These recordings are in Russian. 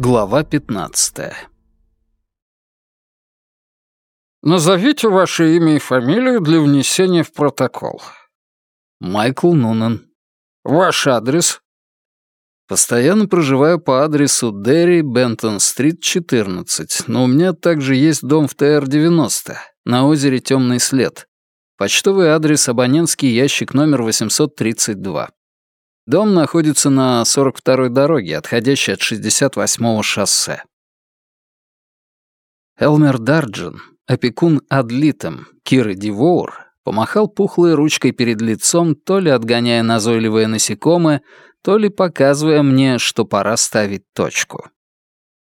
Глава 15 «Назовите ваше имя и фамилию для внесения в протокол». Майкл Нунан. «Ваш адрес?» Постоянно проживаю по адресу Дерри, Бентон-стрит, 14, но у меня также есть дом в ТР-90, на озере Темный след. Почтовый адрес, абонентский ящик номер 832. Дом находится на 42-й дороге, отходящей от 68-го шоссе. Элмер Дарджин, опекун Адлитом, Киры Дивоур, помахал пухлой ручкой перед лицом, то ли отгоняя назойливое насекомое, то ли показывая мне, что пора ставить точку.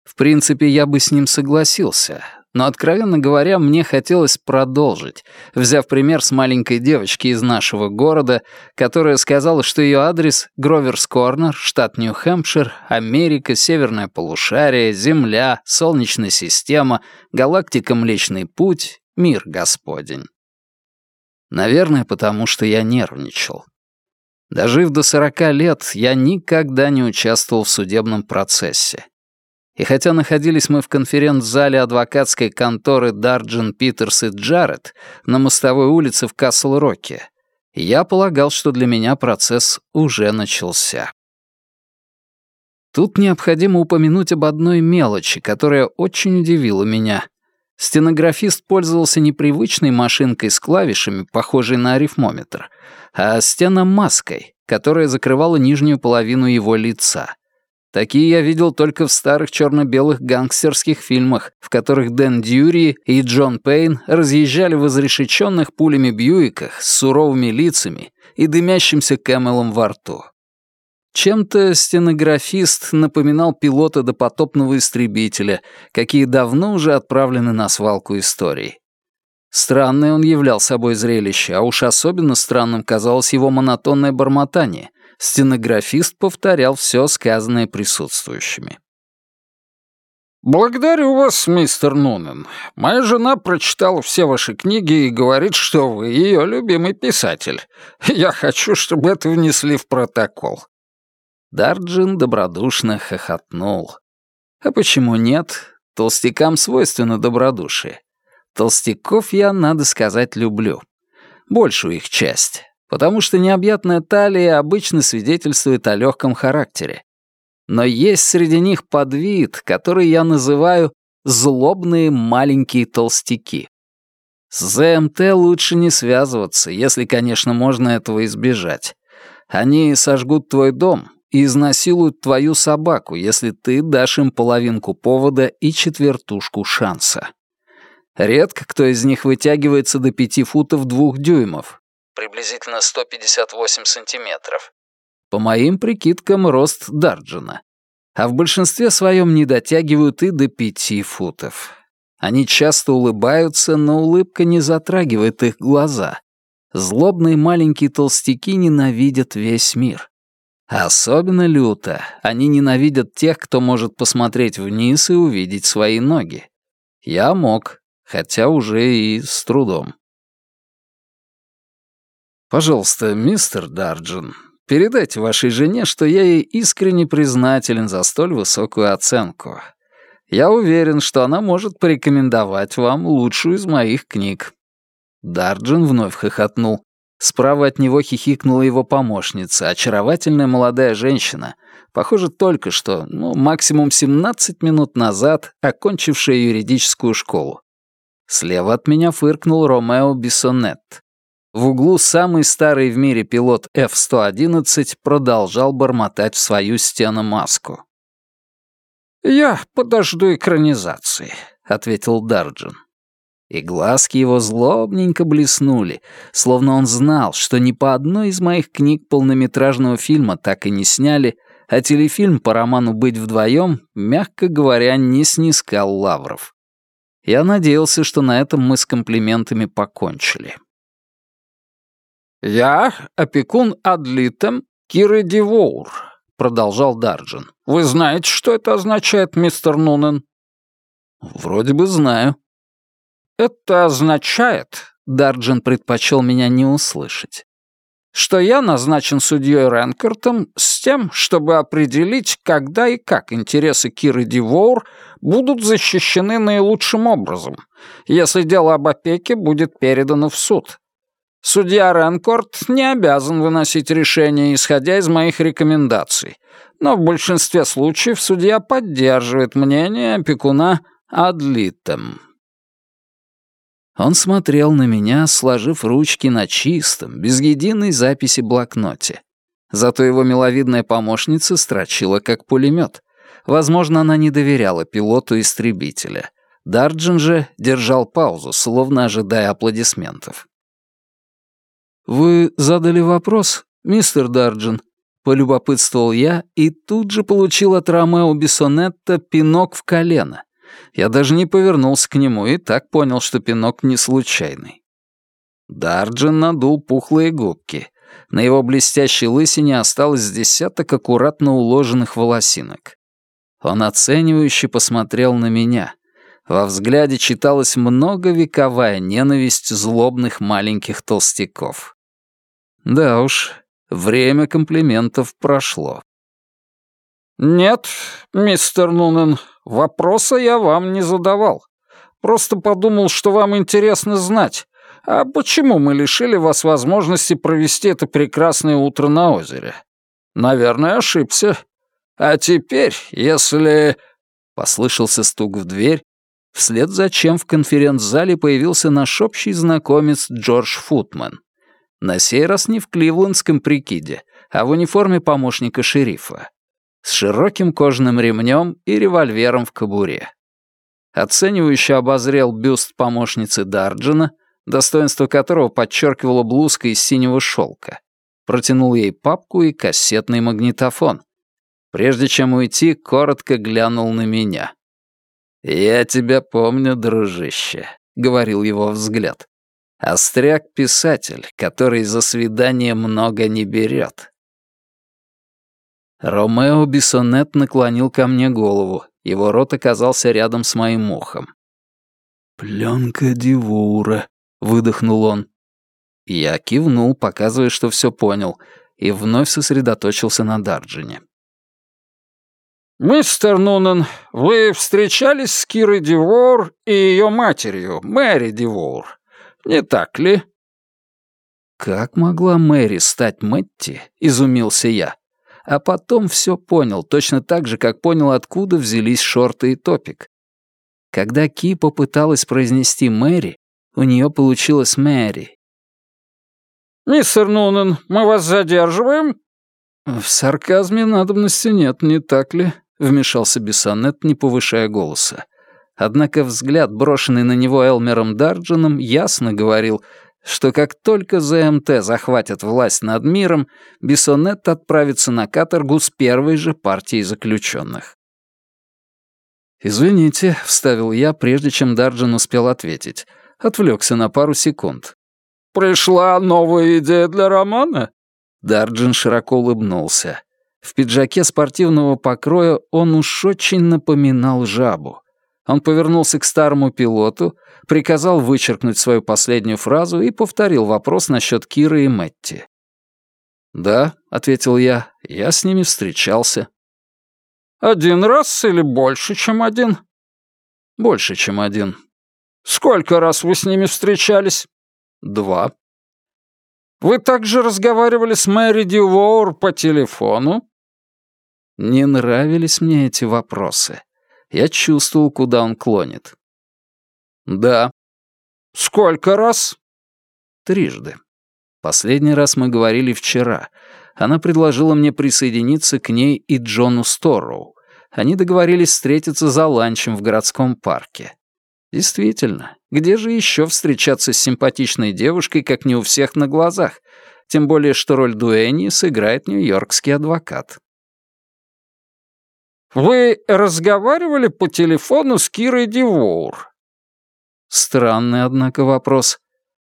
В принципе, я бы с ним согласился, но, откровенно говоря, мне хотелось продолжить, взяв пример с маленькой девочки из нашего города, которая сказала, что ее адрес — Гроверс Корнер, штат Нью-Хэмпшир, Америка, Северное полушарие, Земля, Солнечная система, галактика Млечный Путь, мир Господень. Наверное, потому что я нервничал. Дожив до сорока лет, я никогда не участвовал в судебном процессе. И хотя находились мы в конференц-зале адвокатской конторы Дарджин, Питерс и Джаред на мостовой улице в Касл-Роке, я полагал, что для меня процесс уже начался. Тут необходимо упомянуть об одной мелочи, которая очень удивила меня. Стенографист пользовался не привычной машинкой с клавишами, похожей на арифмометр, а стеномаской, которая закрывала нижнюю половину его лица. Такие я видел только в старых черно-белых гангстерских фильмах, в которых Дэн Дьюри и Джон Пейн разъезжали в изрешеченных пулями Бьюиках с суровыми лицами и дымящимся Кэмелом во рту. Чем-то стенографист напоминал пилота допотопного истребителя, какие давно уже отправлены на свалку историй. Странное он являл собой зрелище, а уж особенно странным казалось его монотонное бормотание — Стенографист повторял все сказанное присутствующими. «Благодарю вас, мистер Нунен. Моя жена прочитала все ваши книги и говорит, что вы ее любимый писатель. Я хочу, чтобы это внесли в протокол». Дарджин добродушно хохотнул. «А почему нет? Толстякам свойственно добродушие. Толстяков я, надо сказать, люблю. Большую их часть потому что необъятная талия обычно свидетельствует о легком характере. Но есть среди них подвид, который я называю «злобные маленькие толстяки». С ЗМТ лучше не связываться, если, конечно, можно этого избежать. Они сожгут твой дом и изнасилуют твою собаку, если ты дашь им половинку повода и четвертушку шанса. Редко кто из них вытягивается до пяти футов двух дюймов, приблизительно 158 сантиметров. По моим прикидкам, рост Дарджина. А в большинстве своем не дотягивают и до пяти футов. Они часто улыбаются, но улыбка не затрагивает их глаза. Злобные маленькие толстяки ненавидят весь мир. Особенно люто они ненавидят тех, кто может посмотреть вниз и увидеть свои ноги. Я мог, хотя уже и с трудом. Пожалуйста, мистер Дарджин, передайте вашей жене, что я ей искренне признателен за столь высокую оценку. Я уверен, что она может порекомендовать вам лучшую из моих книг». Дарджин вновь хохотнул. Справа от него хихикнула его помощница, очаровательная молодая женщина, похоже, только что, ну, максимум 17 минут назад, окончившая юридическую школу. Слева от меня фыркнул Ромео Биссонет. В углу самый старый в мире пилот F-111 продолжал бормотать в свою стену маску. «Я подожду экранизации», — ответил Дарджин. И глазки его злобненько блеснули, словно он знал, что ни по одной из моих книг полнометражного фильма так и не сняли, а телефильм по роману «Быть вдвоем», мягко говоря, не снискал лавров. Я надеялся, что на этом мы с комплиментами покончили. «Я опекун Адлитем Киры Дивоур», — продолжал Дарджин. «Вы знаете, что это означает, мистер Нунен?» «Вроде бы знаю». «Это означает...» — Дарджин предпочел меня не услышать. что я назначен судьей Ренкартом с тем, чтобы определить, когда и как интересы Киры Дивоур будут защищены наилучшим образом, если дело об опеке будет передано в суд. Судья Ренкорт не обязан выносить решение, исходя из моих рекомендаций, но в большинстве случаев судья поддерживает мнение опекуна Адлитем. Он смотрел на меня, сложив ручки на чистом, без единой записи блокноте. Зато его миловидная помощница строчила как пулемет. Возможно, она не доверяла пилоту истребителя. Дарджин же держал паузу, словно ожидая аплодисментов. «Вы задали вопрос, мистер Дарджин?» — полюбопытствовал я и тут же получил от Ромео Бессонетта пинок в колено. Я даже не повернулся к нему и так понял, что пинок не случайный. Дарджин надул пухлые губки. На его блестящей лысине осталось десяток аккуратно уложенных волосинок. Он оценивающе посмотрел на меня. Во взгляде читалась многовековая ненависть злобных маленьких толстяков. Да уж, время комплиментов прошло. «Нет, мистер Нунен, вопроса я вам не задавал. Просто подумал, что вам интересно знать, а почему мы лишили вас возможности провести это прекрасное утро на озере? Наверное, ошибся. А теперь, если...» Послышался стук в дверь, вслед за чем в конференц-зале появился наш общий знакомец Джордж Футман. На сей раз не в кливлендском прикиде, а в униформе помощника шерифа с широким кожаным ремнем и револьвером в кобуре. Оценивающе обозрел бюст помощницы Дарджина, достоинство которого подчеркивала блузка из синего шелка. Протянул ей папку и кассетный магнитофон. Прежде чем уйти, коротко глянул на меня. «Я тебя помню, дружище», — говорил его взгляд. «Остряк-писатель, который за свидание много не берет. Ромео Бессонет наклонил ко мне голову. Его рот оказался рядом с моим ухом. «Пленка Дивура», — выдохнул он. Я кивнул, показывая, что все понял, и вновь сосредоточился на Дарджине. «Мистер Нунан, вы встречались с Кирой Дивор и ее матерью, Мэри Дивор, не так ли?» «Как могла Мэри стать Мэтти?» — изумился я а потом все понял, точно так же, как понял, откуда взялись шорты и топик. Когда Ки попыталась произнести Мэри, у нее получилось Мэри. «Мистер Нунен, мы вас задерживаем?» «В сарказме надобности нет, не так ли?» — вмешался Бессонет, не повышая голоса. Однако взгляд, брошенный на него Элмером Дарджином, ясно говорил, что как только ЗМТ захватят власть над миром, Бессонет отправится на каторгу с первой же партией заключенных. «Извините», — вставил я, прежде чем Дарджин успел ответить. Отвлекся на пару секунд. «Пришла новая идея для романа?» Дарджин широко улыбнулся. В пиджаке спортивного покроя он уж очень напоминал жабу. Он повернулся к старому пилоту, приказал вычеркнуть свою последнюю фразу и повторил вопрос насчет Киры и Мэтти. «Да», — ответил я, — «я с ними встречался». «Один раз или больше, чем один?» «Больше, чем один». «Сколько раз вы с ними встречались?» «Два». «Вы также разговаривали с Мэри Дювор по телефону?» Не нравились мне эти вопросы. Я чувствовал, куда он клонит. «Да». «Сколько раз?» «Трижды. Последний раз мы говорили вчера. Она предложила мне присоединиться к ней и Джону Сторроу. Они договорились встретиться за ланчем в городском парке. Действительно, где же еще встречаться с симпатичной девушкой, как не у всех на глазах? Тем более, что роль Дуэни сыграет нью-йоркский адвокат. «Вы разговаривали по телефону с Кирой Дивоур?» Странный, однако, вопрос.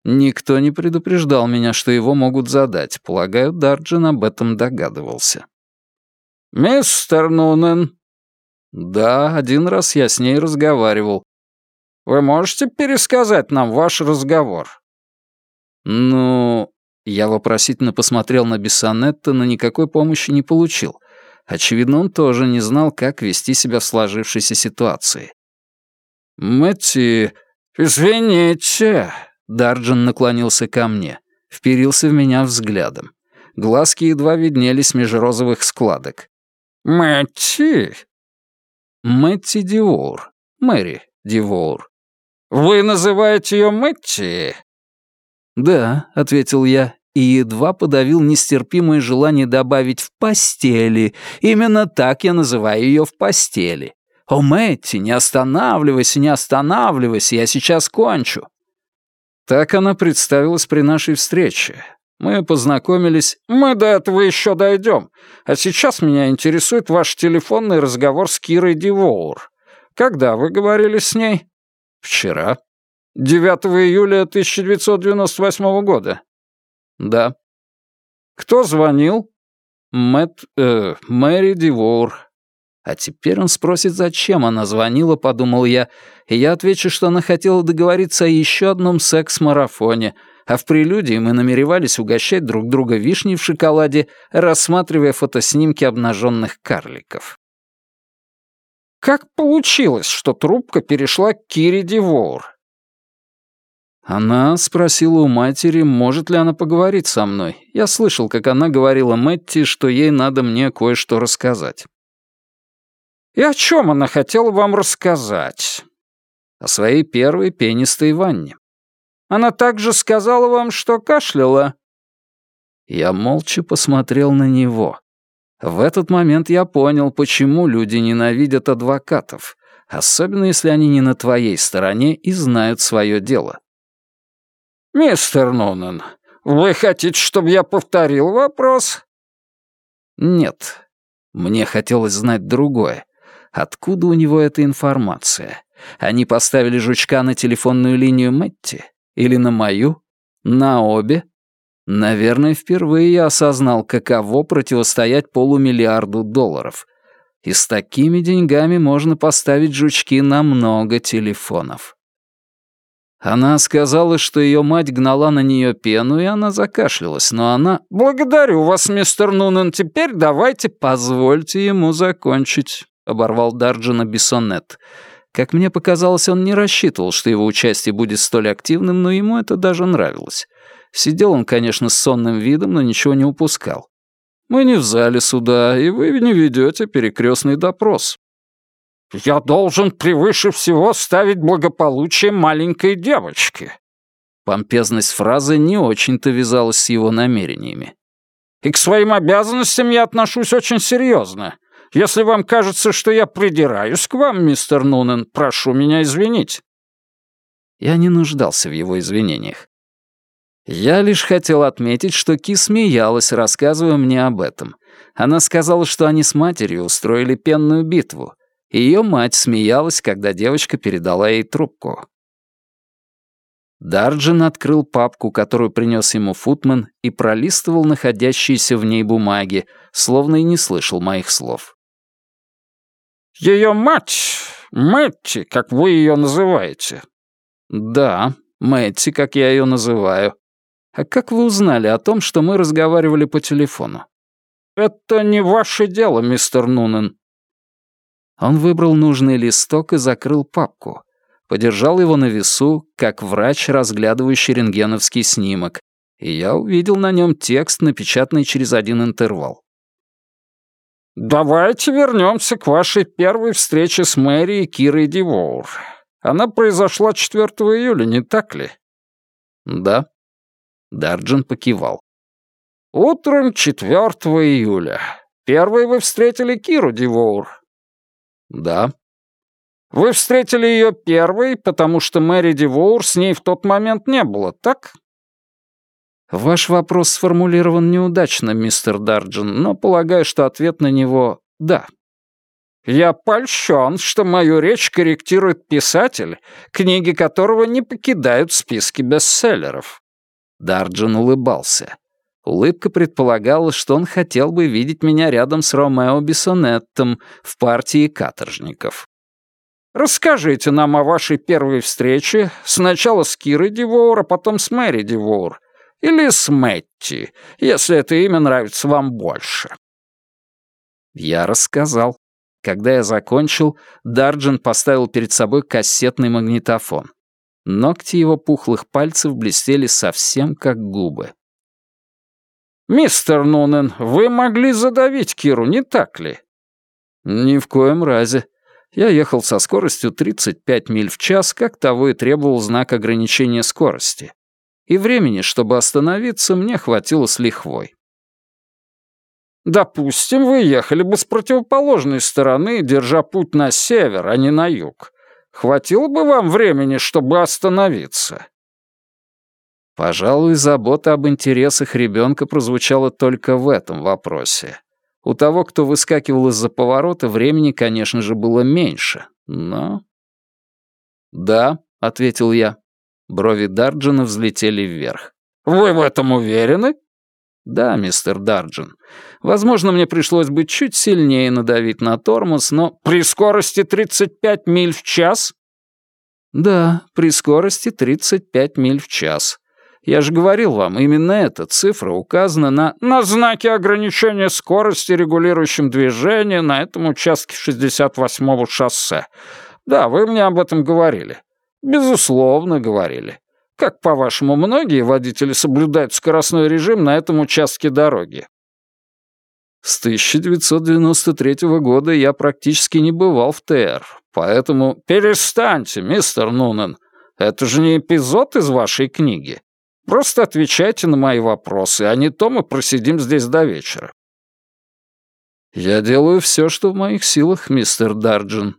Никто не предупреждал меня, что его могут задать. Полагаю, Дарджин об этом догадывался. «Мистер Нунен?» «Да, один раз я с ней разговаривал». «Вы можете пересказать нам ваш разговор?» «Ну...» Я вопросительно посмотрел на Бессонетта, но никакой помощи не получил. Очевидно, он тоже не знал, как вести себя в сложившейся ситуации. «Мэтти, извините», — Дарджин наклонился ко мне, вперился в меня взглядом. Глазки едва виднелись меж розовых складок. «Мэтти?» «Мэтти Диор. Мэри Дивоур. «Вы называете ее Мэтти?» «Да», — ответил я, и едва подавил нестерпимое желание добавить «в постели». Именно так я называю ее «в постели». «О, Мэтти, не останавливайся, не останавливайся, я сейчас кончу». Так она представилась при нашей встрече. Мы познакомились. Мы до этого еще дойдем. А сейчас меня интересует ваш телефонный разговор с Кирой Дивоур. Когда вы говорили с ней? Вчера. 9 июля 1998 года. Да. Кто звонил? Мэтт, э, Мэри Дивоур. А теперь он спросит, зачем она звонила, подумал я, и я отвечу, что она хотела договориться о еще одном секс-марафоне, а в прелюдии мы намеревались угощать друг друга вишней в шоколаде, рассматривая фотоснимки обнаженных карликов. Как получилось, что трубка перешла к Кире Дивоур? Она спросила у матери, может ли она поговорить со мной. Я слышал, как она говорила Мэтти, что ей надо мне кое-что рассказать. «И о чем она хотела вам рассказать?» «О своей первой пенистой ванне». «Она также сказала вам, что кашляла?» Я молча посмотрел на него. В этот момент я понял, почему люди ненавидят адвокатов, особенно если они не на твоей стороне и знают свое дело. «Мистер Нунан, вы хотите, чтобы я повторил вопрос?» «Нет. Мне хотелось знать другое. Откуда у него эта информация? Они поставили жучка на телефонную линию Мэтти? Или на мою? На обе? Наверное, впервые я осознал, каково противостоять полумиллиарду долларов. И с такими деньгами можно поставить жучки на много телефонов. Она сказала, что ее мать гнала на нее пену, и она закашлялась, но она... «Благодарю вас, мистер Нунен, теперь давайте...» «Позвольте ему закончить», — оборвал Дарджина Бессонет. Как мне показалось, он не рассчитывал, что его участие будет столь активным, но ему это даже нравилось. Сидел он, конечно, с сонным видом, но ничего не упускал. «Мы не в зале суда, и вы не ведете перекрестный допрос». «Я должен превыше всего ставить благополучие маленькой девочки». Помпезность фразы не очень-то вязалась с его намерениями. «И к своим обязанностям я отношусь очень серьезно. Если вам кажется, что я придираюсь к вам, мистер Нунен, прошу меня извинить». Я не нуждался в его извинениях. Я лишь хотел отметить, что Ки смеялась, рассказывая мне об этом. Она сказала, что они с матерью устроили пенную битву. Ее мать смеялась, когда девочка передала ей трубку. Дарджин открыл папку, которую принес ему Футман, и пролистывал находящиеся в ней бумаги, словно и не слышал моих слов. «Ее мать, Мэтти, как вы ее называете?» «Да, Мэтти, как я ее называю. А как вы узнали о том, что мы разговаривали по телефону? Это не ваше дело, мистер Нунен. Он выбрал нужный листок и закрыл папку. Подержал его на весу, как врач, разглядывающий рентгеновский снимок, и я увидел на нем текст, напечатанный через один интервал. «Давайте вернемся к вашей первой встрече с Мэри и Кирой Дивоур. Она произошла 4 июля, не так ли?» «Да», Дарджин покивал. «Утром 4 июля. Первой вы встретили Киру Дивоур?» «Да». «Вы встретили ее первой, потому что Мэри Дивоур с ней в тот момент не было, так?» «Ваш вопрос сформулирован неудачно, мистер Дарджин, но полагаю, что ответ на него — да». «Я польщен, что мою речь корректирует писатель, книги которого не покидают списки бестселлеров». Дарджин улыбался. Улыбка предполагала, что он хотел бы видеть меня рядом с Ромео Бессонеттом в партии каторжников. «Расскажите нам о вашей первой встрече, сначала с Кирой Дивоур, а потом с Мэри Дивоур. Или Сметти, если это имя нравится вам больше». Я рассказал. Когда я закончил, Дарджин поставил перед собой кассетный магнитофон. Ногти его пухлых пальцев блестели совсем как губы. «Мистер Нунен, вы могли задавить Киру, не так ли?» «Ни в коем разе. Я ехал со скоростью 35 миль в час, как того и требовал знак ограничения скорости. И времени, чтобы остановиться, мне хватило с лихвой. Допустим, вы ехали бы с противоположной стороны, держа путь на север, а не на юг. Хватило бы вам времени, чтобы остановиться? Пожалуй, забота об интересах ребенка прозвучала только в этом вопросе. У того, кто выскакивал из-за поворота, времени, конечно же, было меньше, но... «Да», — ответил я. Брови Дарджина взлетели вверх. «Вы в этом уверены?» «Да, мистер Дарджин. Возможно, мне пришлось бы чуть сильнее надавить на тормоз, но...» «При скорости 35 миль в час?» «Да, при скорости 35 миль в час. Я же говорил вам, именно эта цифра указана на... На знаке ограничения скорости, регулирующем движение на этом участке 68-го шоссе. Да, вы мне об этом говорили. Безусловно, говорили. Как, по-вашему, многие водители соблюдают скоростной режим на этом участке дороги? С 1993 года я практически не бывал в ТР, поэтому... Перестаньте, мистер Нунен. Это же не эпизод из вашей книги. Просто отвечайте на мои вопросы, а не то мы просидим здесь до вечера». «Я делаю все, что в моих силах, мистер Дарджин».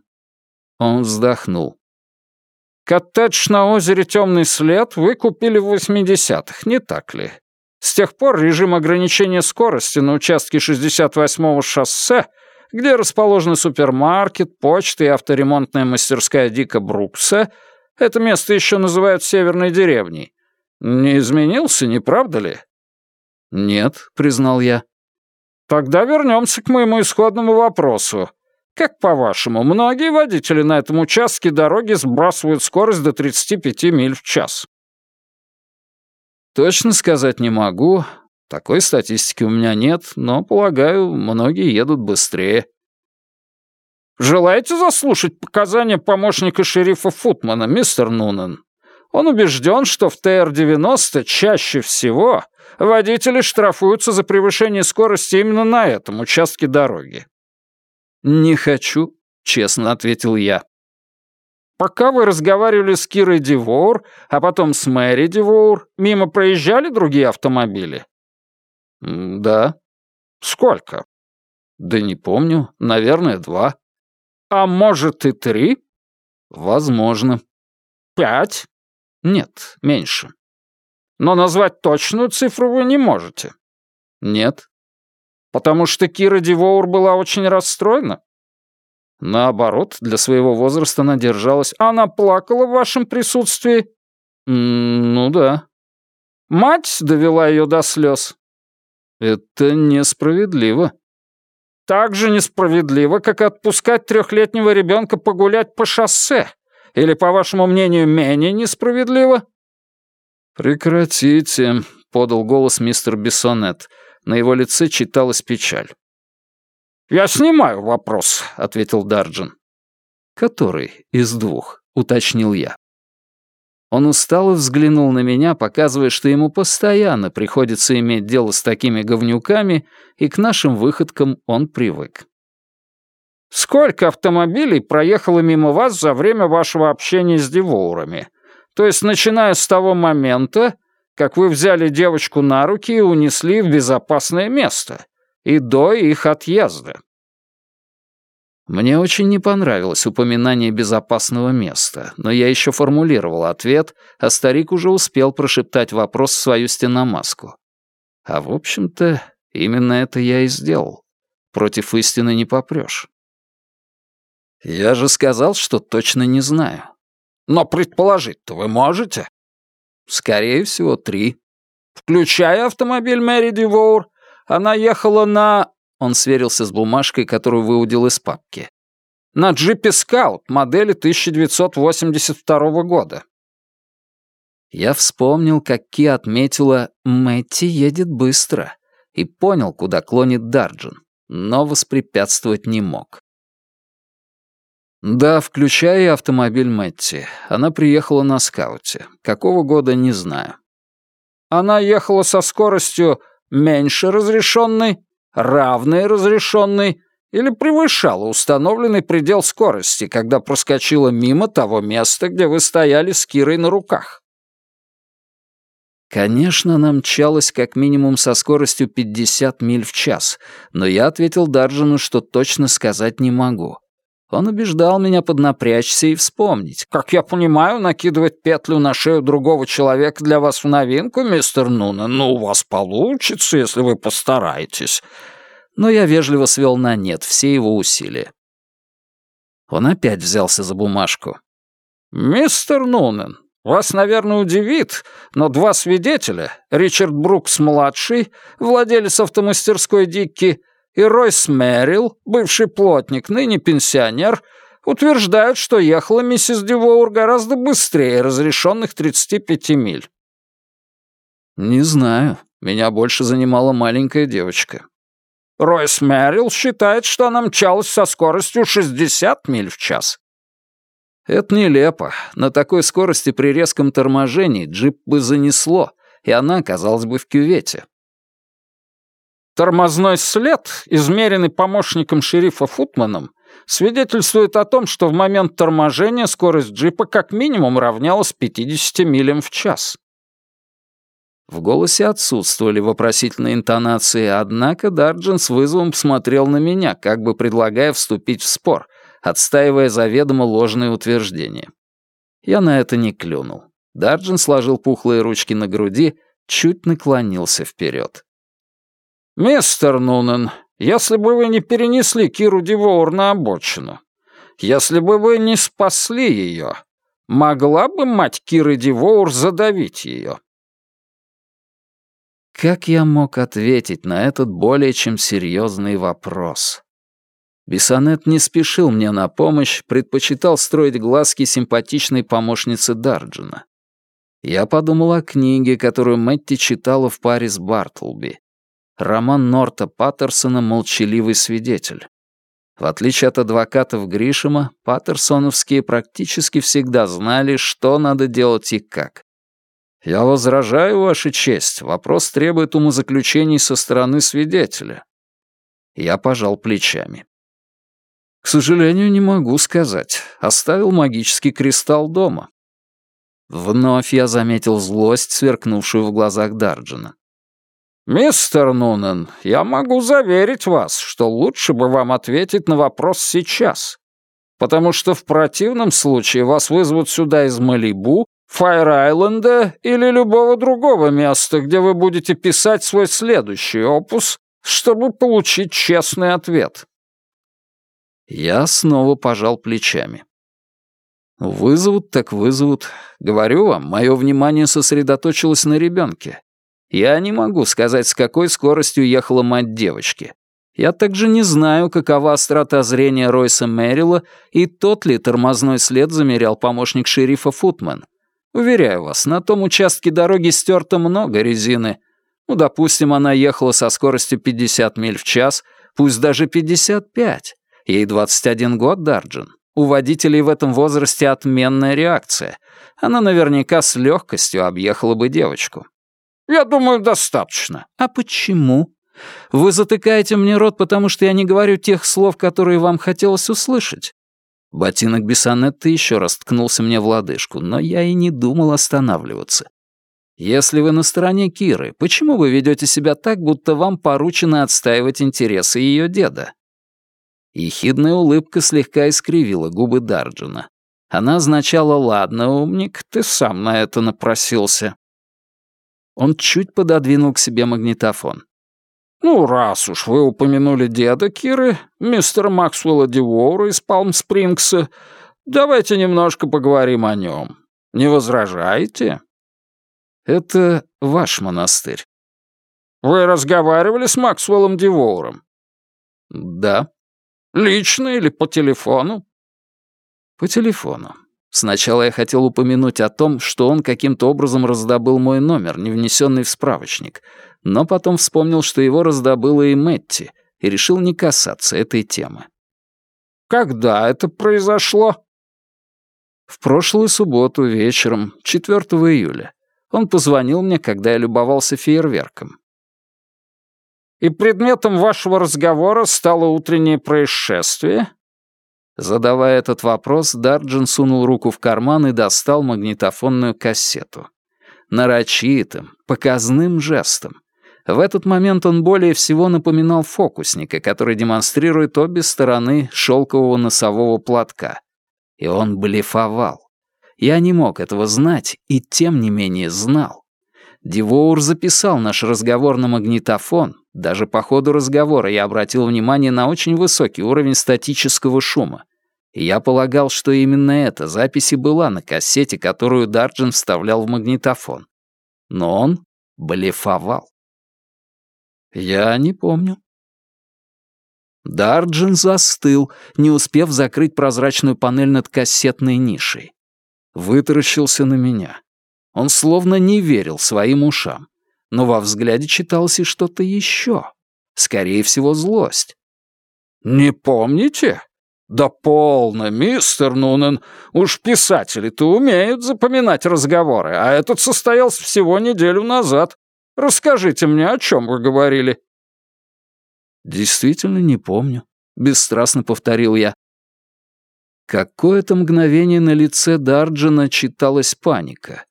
Он вздохнул. «Коттедж на озере «Темный след» вы купили в 80-х, не так ли? С тех пор режим ограничения скорости на участке 68-го шоссе, где расположены супермаркет, почта и авторемонтная мастерская Дика Брукса, это место еще называют Северной деревней, «Не изменился, не правда ли?» «Нет», — признал я. «Тогда вернемся к моему исходному вопросу. Как по-вашему, многие водители на этом участке дороги сбрасывают скорость до 35 миль в час?» «Точно сказать не могу. Такой статистики у меня нет, но, полагаю, многие едут быстрее». «Желаете заслушать показания помощника шерифа Футмана, мистер Нунен?» Он убежден, что в ТР-90 чаще всего водители штрафуются за превышение скорости именно на этом участке дороги. «Не хочу», — честно ответил я. «Пока вы разговаривали с Кирой Дивоур, а потом с Мэри Дивоур, мимо проезжали другие автомобили?» «Да». «Сколько?» «Да не помню. Наверное, два». «А может и три?» «Возможно». «Пять?» Нет, меньше. Но назвать точную цифру вы не можете. Нет. Потому что Кира Дивоур была очень расстроена? Наоборот, для своего возраста она держалась. Она плакала в вашем присутствии? ну да. Мать довела ее до слез? Это несправедливо. Так же несправедливо, как отпускать трехлетнего ребенка погулять по шоссе. Или, по вашему мнению, менее несправедливо?» «Прекратите», — подал голос мистер Бессонет. На его лице читалась печаль. «Я снимаю вопрос», — ответил Дарджин. «Который из двух?» — уточнил я. Он устало взглянул на меня, показывая, что ему постоянно приходится иметь дело с такими говнюками, и к нашим выходкам он привык. Сколько автомобилей проехало мимо вас за время вашего общения с девоурами? То есть, начиная с того момента, как вы взяли девочку на руки и унесли в безопасное место, и до их отъезда. Мне очень не понравилось упоминание безопасного места, но я еще формулировал ответ, а старик уже успел прошептать вопрос в свою стеномаску. А в общем-то, именно это я и сделал. Против истины не попрешь. Я же сказал, что точно не знаю. Но предположить-то вы можете? Скорее всего, три. Включая автомобиль Мэри Дивоур, она ехала на... Он сверился с бумажкой, которую выудил из папки. На джипе Скаут модели 1982 года. Я вспомнил, как Ки отметила «Мэтти едет быстро» и понял, куда клонит Дарджин, но воспрепятствовать не мог. Да, включая автомобиль Мэтти. Она приехала на скауте. Какого года, не знаю. Она ехала со скоростью меньше разрешенной, равной разрешенной или превышала установленный предел скорости, когда проскочила мимо того места, где вы стояли с Кирой на руках. Конечно, она мчалась как минимум со скоростью 50 миль в час, но я ответил Дарджину, что точно сказать не могу. Он убеждал меня поднапрячься и вспомнить. «Как я понимаю, накидывать петлю на шею другого человека для вас в новинку, мистер Нуна, ну, у вас получится, если вы постараетесь». Но я вежливо свел на нет все его усилия. Он опять взялся за бумажку. «Мистер Нунен, вас, наверное, удивит, но два свидетеля, Ричард Брукс-младший, владелец автомастерской Дикки, и Ройс Мэрил, бывший плотник, ныне пенсионер, утверждают, что ехала миссис Дювоур гораздо быстрее разрешенных 35 миль. «Не знаю. Меня больше занимала маленькая девочка». Ройс Мэрил считает, что она мчалась со скоростью 60 миль в час. Это нелепо. На такой скорости при резком торможении джип бы занесло, и она оказалась бы в кювете. Тормозной след, измеренный помощником шерифа Футманом, свидетельствует о том, что в момент торможения скорость джипа как минимум равнялась 50 милям в час. В голосе отсутствовали вопросительные интонации, однако Дарджин с вызовом посмотрел на меня, как бы предлагая вступить в спор, отстаивая заведомо ложные утверждения. Я на это не клюнул. Дарджин сложил пухлые ручки на груди, чуть наклонился вперед. «Мистер Нунен, если бы вы не перенесли Киру Дивоур на обочину, если бы вы не спасли ее, могла бы мать Киры Дивоур задавить ее?» Как я мог ответить на этот более чем серьезный вопрос? Бессонет не спешил мне на помощь, предпочитал строить глазки симпатичной помощницы Дарджина. Я подумал о книге, которую Мэтти читала в паре с Бартлби. Роман Норта Паттерсона «Молчаливый свидетель». В отличие от адвокатов Гришема, паттерсоновские практически всегда знали, что надо делать и как. «Я возражаю, Ваша честь. Вопрос требует умозаключений со стороны свидетеля». Я пожал плечами. «К сожалению, не могу сказать. Оставил магический кристалл дома». Вновь я заметил злость, сверкнувшую в глазах Дарджина. «Мистер Нунен, я могу заверить вас, что лучше бы вам ответить на вопрос сейчас, потому что в противном случае вас вызовут сюда из Малибу, Файр-Айленда или любого другого места, где вы будете писать свой следующий опус, чтобы получить честный ответ». Я снова пожал плечами. «Вызовут так вызовут. Говорю вам, мое внимание сосредоточилось на ребенке. Я не могу сказать, с какой скоростью ехала мать девочки. Я также не знаю, какова острота зрения Ройса Мэрила и тот ли тормозной след замерял помощник шерифа Футман. Уверяю вас, на том участке дороги стерто много резины. Ну, допустим, она ехала со скоростью 50 миль в час, пусть даже 55. Ей 21 год, Дарджин. У водителей в этом возрасте отменная реакция. Она наверняка с легкостью объехала бы девочку. Я думаю, достаточно. А почему? Вы затыкаете мне рот, потому что я не говорю тех слов, которые вам хотелось услышать. Ботинок Бессонетта еще раз ткнулся мне в лодыжку, но я и не думал останавливаться. Если вы на стороне Киры, почему вы ведете себя так, будто вам поручено отстаивать интересы ее деда? Ехидная улыбка слегка искривила губы Дарджина. Она означала «Ладно, умник, ты сам на это напросился». Он чуть пододвинул к себе магнитофон. «Ну, раз уж вы упомянули деда Киры, мистера Максвелла Дивоура из Палм-Спрингса, давайте немножко поговорим о нем. Не возражаете?» «Это ваш монастырь». «Вы разговаривали с Максвеллом Дивоуром?» «Да». «Лично или по телефону?» «По телефону. Сначала я хотел упомянуть о том, что он каким-то образом раздобыл мой номер, не внесенный в справочник, но потом вспомнил, что его раздобыла и Мэтти, и решил не касаться этой темы. «Когда это произошло?» В прошлую субботу вечером, 4 июля. Он позвонил мне, когда я любовался фейерверком. «И предметом вашего разговора стало утреннее происшествие?» Задавая этот вопрос, Дарджин сунул руку в карман и достал магнитофонную кассету. Нарочитым, показным жестом. В этот момент он более всего напоминал фокусника, который демонстрирует обе стороны шелкового носового платка. И он блефовал. Я не мог этого знать, и тем не менее знал. Дивоур записал наш разговор на магнитофон. Даже по ходу разговора я обратил внимание на очень высокий уровень статического шума. И я полагал, что именно эта запись и была на кассете, которую Дарджин вставлял в магнитофон. Но он блефовал. Я не помню. Дарджин застыл, не успев закрыть прозрачную панель над кассетной нишей. Вытаращился на меня. Он словно не верил своим ушам. Но во взгляде читалось и что-то еще. Скорее всего, злость. «Не помните? Да полно, мистер Нунен. Уж писатели-то умеют запоминать разговоры, а этот состоялся всего неделю назад. Расскажите мне, о чем вы говорили?» «Действительно не помню», — бесстрастно повторил я. Какое-то мгновение на лице Дарджина читалась паника.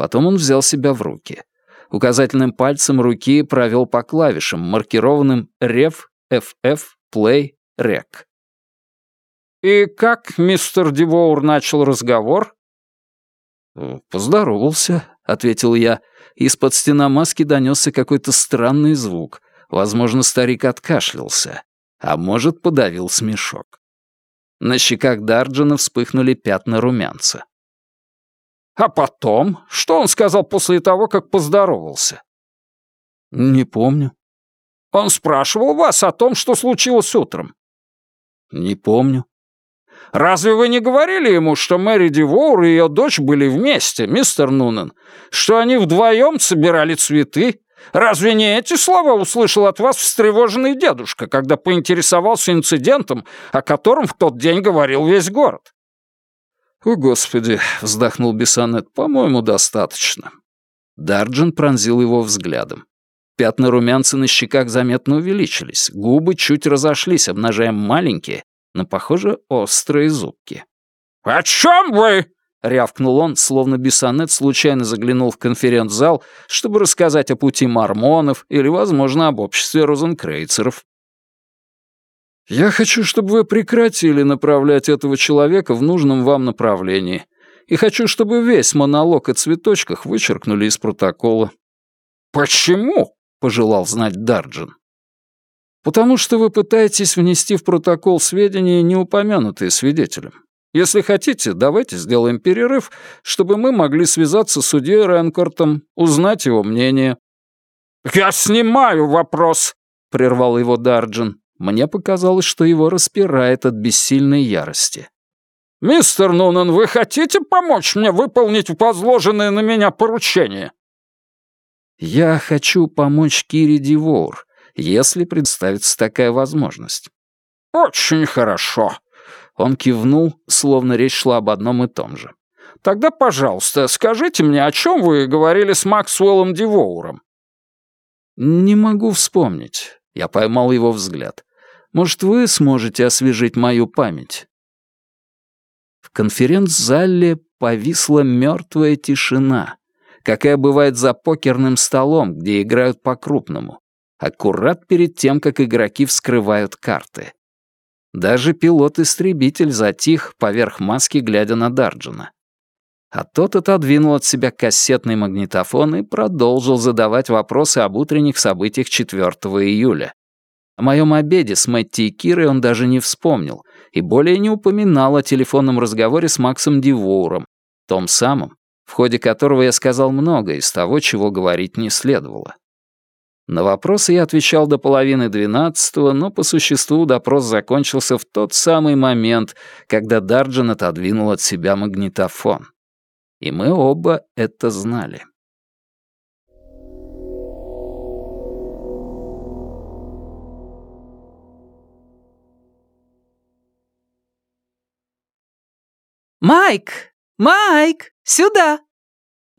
Потом он взял себя в руки. Указательным пальцем руки провел по клавишам, маркированным «Рев», «ФФ», «Плей», «Рек». «И как мистер Дивоур начал разговор?» «Поздоровался», — ответил я. Из-под стеномаски донесся какой-то странный звук. Возможно, старик откашлялся, а может, подавил смешок. На щеках Дарджина вспыхнули пятна румянца. «А потом? Что он сказал после того, как поздоровался?» «Не помню». «Он спрашивал вас о том, что случилось утром?» «Не помню». «Разве вы не говорили ему, что Мэри Дивоур и ее дочь были вместе, мистер Нунен? Что они вдвоем собирали цветы, Разве не эти слова услышал от вас встревоженный дедушка, когда поинтересовался инцидентом, о котором в тот день говорил весь город?» «О, Господи!» — вздохнул Бессонет. «По-моему, достаточно». Дарджин пронзил его взглядом. Пятна румянца на щеках заметно увеличились, губы чуть разошлись, обнажая маленькие, но, похоже, острые зубки. «О чем вы?» — рявкнул он, словно Бессонет случайно заглянул в конференц-зал, чтобы рассказать о пути мормонов или, возможно, об обществе розенкрейцеров. «Я хочу, чтобы вы прекратили направлять этого человека в нужном вам направлении, и хочу, чтобы весь монолог о цветочках вычеркнули из протокола». «Почему?» — пожелал знать Дарджин. «Потому что вы пытаетесь внести в протокол сведения, не упомянутые свидетелем. Если хотите, давайте сделаем перерыв, чтобы мы могли связаться с судьей Ренкортом, узнать его мнение». «Я снимаю вопрос», — прервал его Дарджин. Мне показалось, что его распирает от бессильной ярости. «Мистер Нунан, вы хотите помочь мне выполнить возложенное на меня поручение?» «Я хочу помочь Кире Дивоур, если представится такая возможность». «Очень хорошо», он кивнул, словно речь шла об одном и том же. «Тогда, пожалуйста, скажите мне, о чем вы говорили с Максуэллом Дивоуром?» «Не могу вспомнить». Я поймал его взгляд. «Может, вы сможете освежить мою память?» В конференц-зале повисла мертвая тишина, какая бывает за покерным столом, где играют по-крупному, аккурат перед тем, как игроки вскрывают карты. Даже пилот-истребитель затих поверх маски, глядя на Дарджина. А тот отодвинул от себя кассетный магнитофон и продолжил задавать вопросы об утренних событиях 4 июля. О моем обеде с Мэтти и Кирой он даже не вспомнил и более не упоминал о телефонном разговоре с Максом Дивоуром, том самом, в ходе которого я сказал многое из того, чего говорить не следовало. На вопросы я отвечал до половины двенадцатого, но по существу допрос закончился в тот самый момент, когда Дарджин отодвинул от себя магнитофон. И мы оба это знали. «Майк! Майк! Сюда!»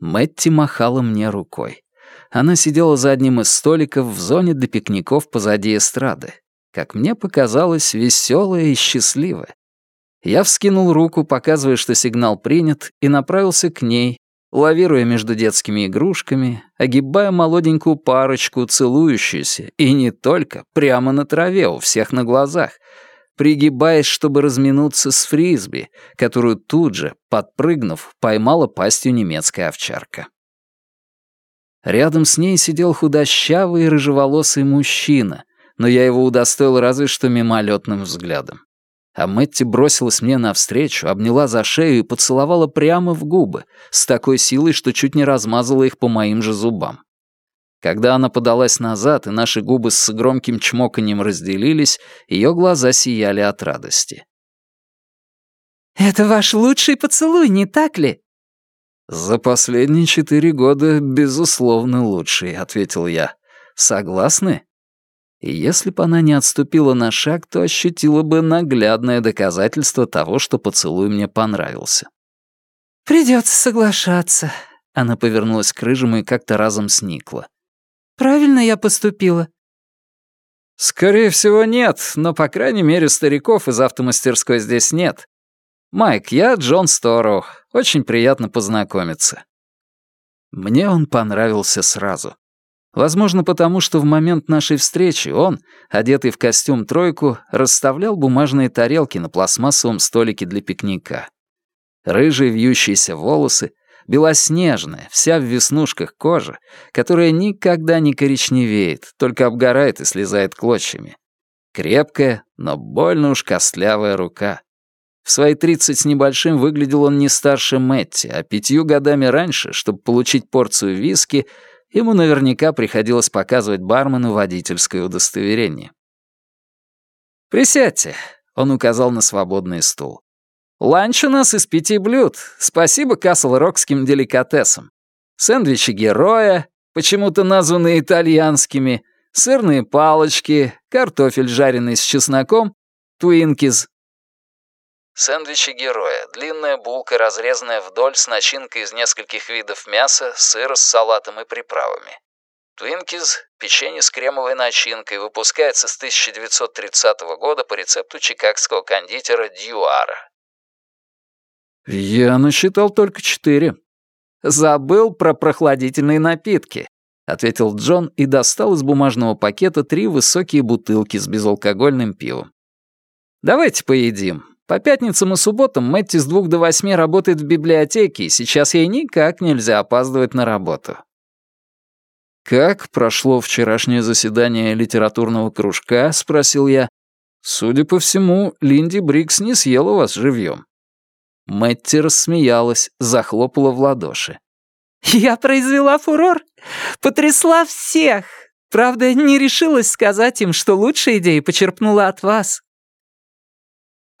Мэтти махала мне рукой. Она сидела за одним из столиков в зоне для пикников позади эстрады. Как мне показалось, веселая и счастливая. Я вскинул руку, показывая, что сигнал принят, и направился к ней, лавируя между детскими игрушками, огибая молоденькую парочку, целующуюся, и не только, прямо на траве у всех на глазах, пригибаясь, чтобы разминуться с фрисби, которую тут же, подпрыгнув, поймала пастью немецкая овчарка. Рядом с ней сидел худощавый рыжеволосый мужчина, но я его удостоил разве что мимолетным взглядом. А Мэтти бросилась мне навстречу, обняла за шею и поцеловала прямо в губы, с такой силой, что чуть не размазала их по моим же зубам. Когда она подалась назад, и наши губы с громким чмоканьем разделились, ее глаза сияли от радости. «Это ваш лучший поцелуй, не так ли?» «За последние четыре года, безусловно, лучший», — ответил я. «Согласны?» И если бы она не отступила на шаг, то ощутила бы наглядное доказательство того, что поцелуй мне понравился. «Придется соглашаться», — она повернулась к рыжему и как-то разом сникла. Правильно я поступила?» «Скорее всего, нет, но, по крайней мере, стариков из автомастерской здесь нет. Майк, я Джон Стороу. Очень приятно познакомиться». Мне он понравился сразу. Возможно, потому что в момент нашей встречи он, одетый в костюм тройку, расставлял бумажные тарелки на пластмассовом столике для пикника. Рыжие вьющиеся волосы, белоснежная, вся в веснушках кожа, которая никогда не коричневеет, только обгорает и слезает клочьями. Крепкая, но больно уж костлявая рука. В свои тридцать с небольшим выглядел он не старше Мэтти, а пятью годами раньше, чтобы получить порцию виски, ему наверняка приходилось показывать бармену водительское удостоверение. «Присядьте», — он указал на свободный стул. Ланч у нас из пяти блюд. Спасибо Касл-Рокским деликатесам. Сэндвичи героя, почему-то названные итальянскими, сырные палочки, картофель, жареный с чесноком, твинкиз. Сэндвичи героя. Длинная булка, разрезанная вдоль с начинкой из нескольких видов мяса, сыра с салатом и приправами. Твинкиз – печенье с кремовой начинкой, выпускается с 1930 года по рецепту чикагского кондитера Дьюара. «Я насчитал только четыре». «Забыл про прохладительные напитки», — ответил Джон и достал из бумажного пакета три высокие бутылки с безалкогольным пивом. «Давайте поедим. По пятницам и субботам Мэтти с двух до восьми работает в библиотеке, и сейчас ей никак нельзя опаздывать на работу». «Как прошло вчерашнее заседание литературного кружка?» — спросил я. «Судя по всему, Линди Брикс не съела вас живьем». Мэтти рассмеялась, захлопала в ладоши. «Я произвела фурор, потрясла всех. Правда, не решилась сказать им, что лучшая идея почерпнула от вас».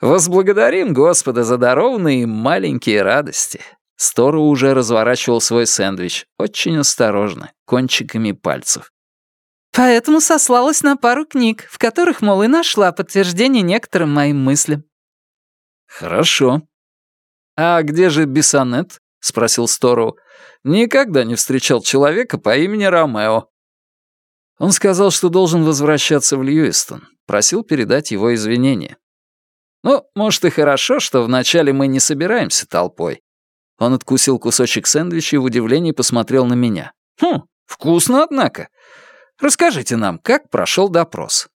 «Возблагодарим Господа за дарованные маленькие радости». Стору уже разворачивал свой сэндвич, очень осторожно, кончиками пальцев. Поэтому сослалась на пару книг, в которых, мол, и нашла подтверждение некоторым моим мыслям. «Хорошо», «А где же Бессонет?» — спросил Стору. «Никогда не встречал человека по имени Ромео». Он сказал, что должен возвращаться в Льюистон. Просил передать его извинения. «Ну, может, и хорошо, что вначале мы не собираемся толпой». Он откусил кусочек сэндвича и в удивлении посмотрел на меня. «Хм, вкусно, однако. Расскажите нам, как прошел допрос?»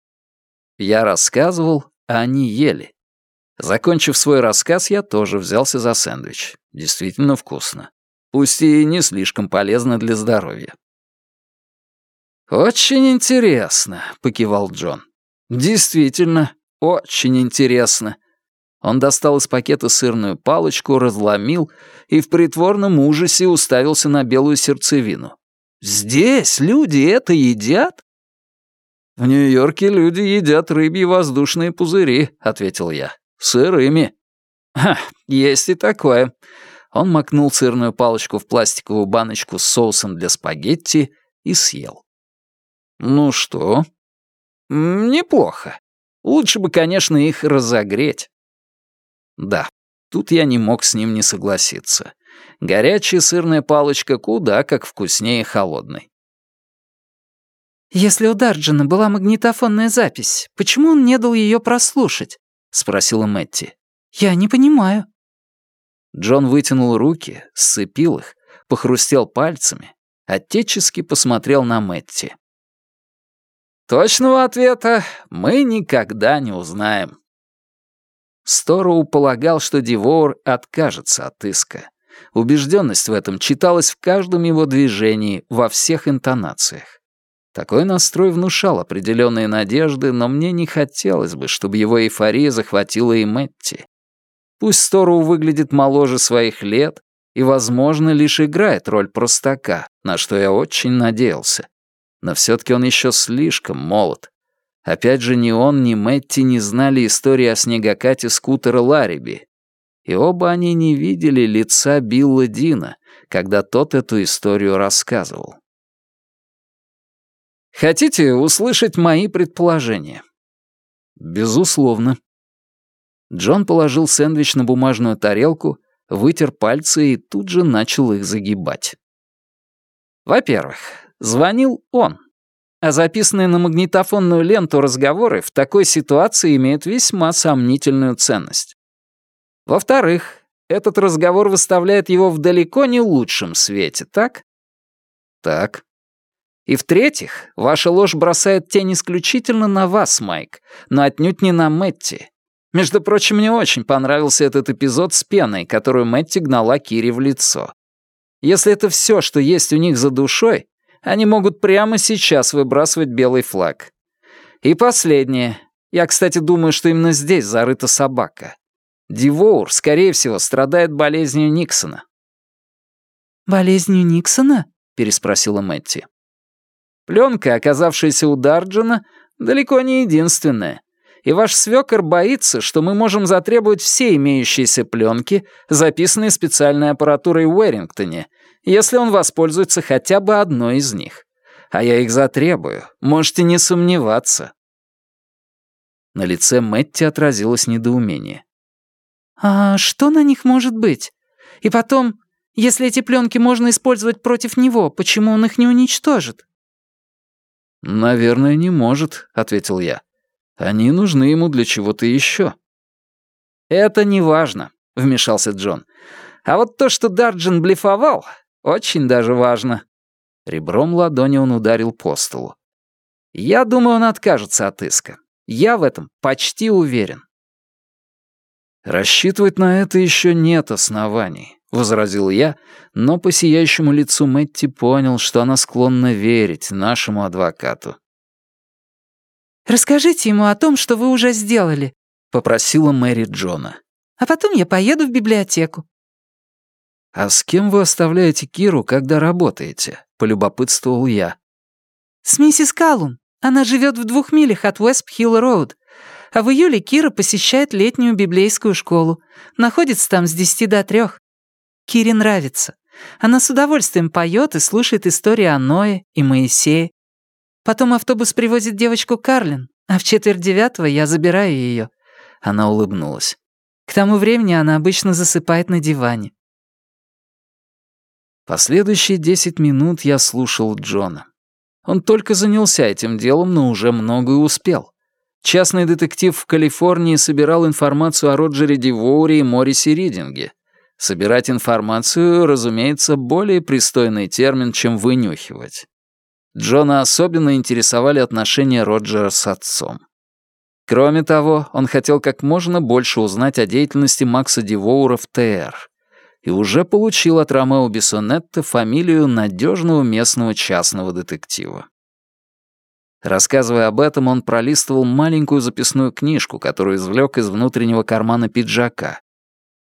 Я рассказывал, а они ели. Закончив свой рассказ, я тоже взялся за сэндвич. Действительно вкусно. Пусть и не слишком полезно для здоровья. «Очень интересно», — покивал Джон. «Действительно, очень интересно». Он достал из пакета сырную палочку, разломил и в притворном ужасе уставился на белую сердцевину. «Здесь люди это едят?» «В Нью-Йорке люди едят рыбьи воздушные пузыри», — ответил я. «Сырыми». «Ха, есть и такое». Он макнул сырную палочку в пластиковую баночку с соусом для спагетти и съел. «Ну что?» «Неплохо. Лучше бы, конечно, их разогреть». Да, тут я не мог с ним не согласиться. Горячая сырная палочка куда как вкуснее холодной. «Если у Дарджина была магнитофонная запись, почему он не дал ее прослушать?» — спросила Мэтти. «Я не понимаю». Джон вытянул руки, сцепил их, похрустел пальцами, отечески посмотрел на Мэтти. «Точного ответа мы никогда не узнаем». Стороу полагал, что Дивоур откажется от иска. Убежденность в этом читалась в каждом его движении, во всех интонациях. Такой настрой внушал определенные надежды, но мне не хотелось бы, чтобы его эйфория захватила и Мэтти. Пусть Стору выглядит моложе своих лет и, возможно, лишь играет роль простака, на что я очень надеялся. Но все-таки он еще слишком молод. Опять же, ни он, ни Мэтти не знали истории о снегокате скутера Лариби. И оба они не видели лица Билла Дина, когда тот эту историю рассказывал. Хотите услышать мои предположения? Безусловно. Джон положил сэндвич на бумажную тарелку, вытер пальцы и тут же начал их загибать. Во-первых, звонил он. А записанные на магнитофонную ленту разговоры в такой ситуации имеют весьма сомнительную ценность. Во-вторых, этот разговор выставляет его в далеко не лучшем свете, так? Так. И в-третьих, ваша ложь бросает тень исключительно на вас, Майк, но отнюдь не на Мэтти. Между прочим, мне очень понравился этот эпизод с пеной, которую Мэтти гнала Кире в лицо. Если это все, что есть у них за душой, они могут прямо сейчас выбрасывать белый флаг. И последнее. Я, кстати, думаю, что именно здесь зарыта собака. Дивоур, скорее всего, страдает болезнью Никсона. «Болезнью Никсона?» — переспросила Мэтти. Пленка, оказавшаяся у Дарджина, далеко не единственная и ваш свёкор боится, что мы можем затребовать все имеющиеся пленки, записанные специальной аппаратурой в Уэрингтоне, если он воспользуется хотя бы одной из них. А я их затребую, можете не сомневаться». На лице Мэтти отразилось недоумение. «А что на них может быть? И потом, если эти пленки можно использовать против него, почему он их не уничтожит?» «Наверное, не может», — ответил я. Они нужны ему для чего-то еще. «Это не важно», — вмешался Джон. «А вот то, что Дарджин блефовал, очень даже важно». Ребром ладони он ударил по столу. «Я думаю, он откажется от иска. Я в этом почти уверен». «Рассчитывать на это еще нет оснований», — возразил я, но по сияющему лицу Мэтти понял, что она склонна верить нашему адвокату. «Расскажите ему о том, что вы уже сделали», — попросила Мэри Джона. «А потом я поеду в библиотеку». «А с кем вы оставляете Киру, когда работаете?» — полюбопытствовал я. «С миссис Каллум. Она живет в двух милях от Уэст-Хилл-Роуд. А в июле Кира посещает летнюю библейскую школу. Находится там с десяти до трех. Кире нравится. Она с удовольствием поет и слушает истории о Ное и Моисее. Потом автобус привозит девочку Карлин, а в четверть девятого я забираю ее. Она улыбнулась. К тому времени она обычно засыпает на диване. Последующие десять минут я слушал Джона. Он только занялся этим делом, но уже многое успел. Частный детектив в Калифорнии собирал информацию о Роджере Дивоуре и Морисе Ридинге. Собирать информацию, разумеется, более пристойный термин, чем вынюхивать. Джона особенно интересовали отношения Роджера с отцом. Кроме того, он хотел как можно больше узнать о деятельности Макса Дивоура в ТР и уже получил от Ромео Бессонетта фамилию надежного местного частного детектива. Рассказывая об этом, он пролистывал маленькую записную книжку, которую извлек из внутреннего кармана пиджака,